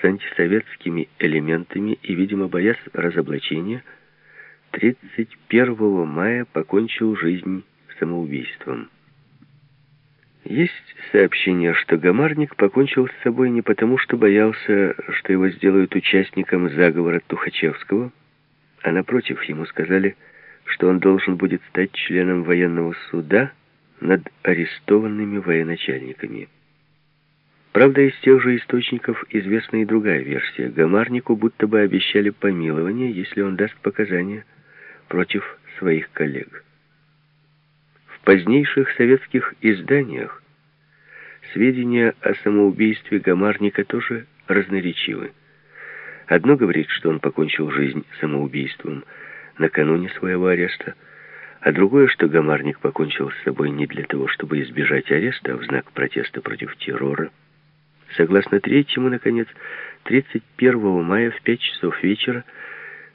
с антисоветскими элементами и, видимо, боясь разоблачения, 31 мая покончил жизнь самоубийством. Есть сообщение, что Гамарник покончил с собой не потому, что боялся, что его сделают участником заговора Тухачевского, а напротив, ему сказали, что он должен будет стать членом военного суда над арестованными военачальниками. Правда, из тех же источников известна и другая версия. Гамарнику будто бы обещали помилование, если он даст показания против своих коллег. В позднейших советских изданиях сведения о самоубийстве Гамарника тоже разноречивы. Одно говорит, что он покончил жизнь самоубийством накануне своего ареста, а другое, что Гамарник покончил с собой не для того, чтобы избежать ареста, а в знак протеста против террора. Согласно третьему, наконец, 31 мая в 5 часов вечера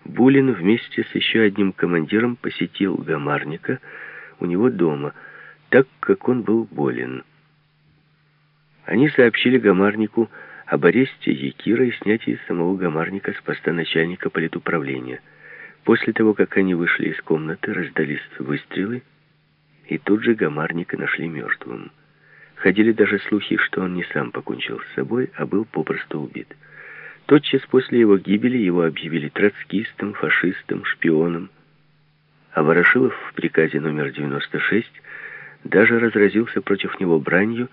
Булин вместе с еще одним командиром посетил Гамарника, у него дома, так как он был болен. Они сообщили Гамарнику об аресте Якира и снятии самого Гамарника с поста начальника политуправления. После того, как они вышли из комнаты, раздались выстрелы, и тут же Гамарника нашли мертвым. Ходили даже слухи, что он не сам покончил с собой, а был попросту убит. Тотчас после его гибели его объявили троцкистом, фашистом, шпионом, а Ворошилов в приказе номер 96 даже разразился против него бранью,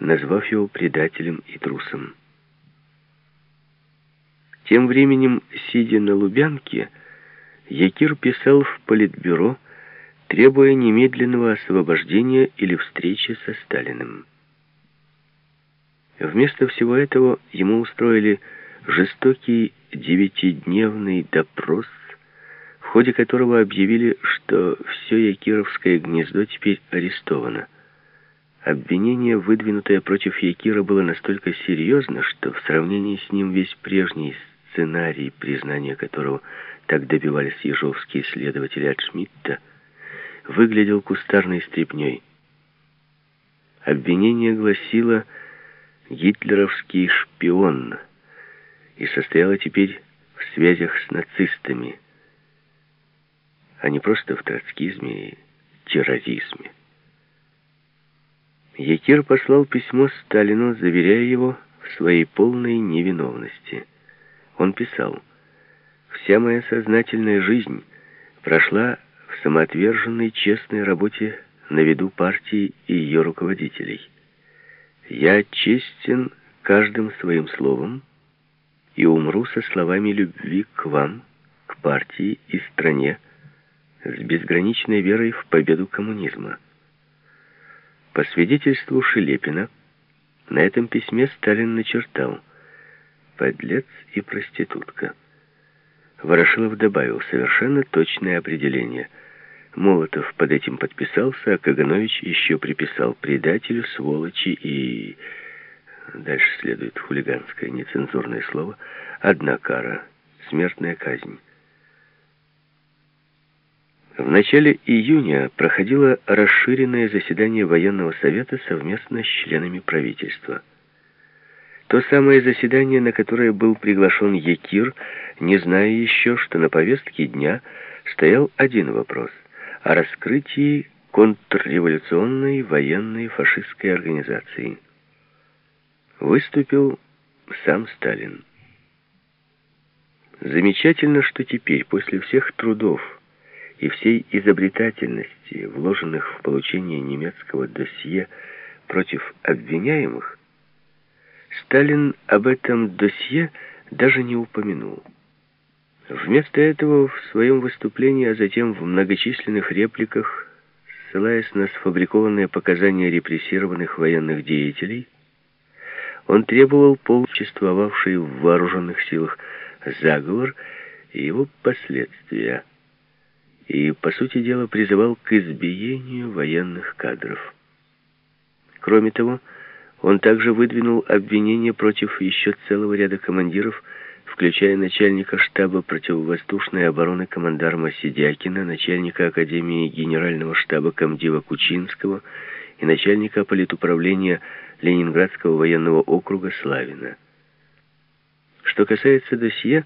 назвав его предателем и трусом. Тем временем, сидя на Лубянке, Якир писал в Политбюро, требуя немедленного освобождения или встречи со Сталиным. Вместо всего этого ему устроили жестокий девятидневный допрос в ходе которого объявили, что все Якировское гнездо теперь арестовано. Обвинение, выдвинутое против Якира, было настолько серьезно, что в сравнении с ним весь прежний сценарий, признания которого так добивались ежовские следователи от Шмидта, выглядел кустарной стряпней. Обвинение гласило «гитлеровский шпион» и состояло теперь в связях с нацистами – а не просто в троцкизме и терроризме. Якир послал письмо Сталину, заверяя его в своей полной невиновности. Он писал, «Вся моя сознательная жизнь прошла в самоотверженной честной работе на виду партии и ее руководителей. Я честен каждым своим словом и умру со словами любви к вам, к партии и стране, с безграничной верой в победу коммунизма. По свидетельству Шелепина, на этом письме Сталин начертал «подлец и проститутка». Ворошилов добавил совершенно точное определение. Молотов под этим подписался, а Каганович еще приписал предателю, сволочи и... Дальше следует хулиганское нецензурное слово. Одна кара — смертная казнь. В начале июня проходило расширенное заседание военного совета совместно с членами правительства. То самое заседание, на которое был приглашен Якир, не зная еще, что на повестке дня стоял один вопрос о раскрытии контрреволюционной военной фашистской организации. Выступил сам Сталин. Замечательно, что теперь, после всех трудов, и всей изобретательности, вложенных в получение немецкого досье против обвиняемых, Сталин об этом досье даже не упомянул. Вместо этого в своем выступлении, а затем в многочисленных репликах, ссылаясь на сфабрикованные показания репрессированных военных деятелей, он требовал полчествовавший в вооруженных силах заговор и его последствия – и, по сути дела, призывал к избиению военных кадров. Кроме того, он также выдвинул обвинения против еще целого ряда командиров, включая начальника штаба противовоздушной обороны командарма Сидякина, начальника Академии Генерального штаба комдива Кучинского и начальника политуправления Ленинградского военного округа Славина. Что касается досье,